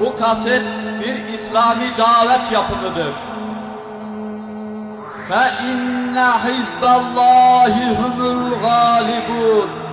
Bu kaset bir İslami davet yapımıdır. فَاِنَّ حِزْبَ اللّٰهِ هُمُ الْغَالِبُونَ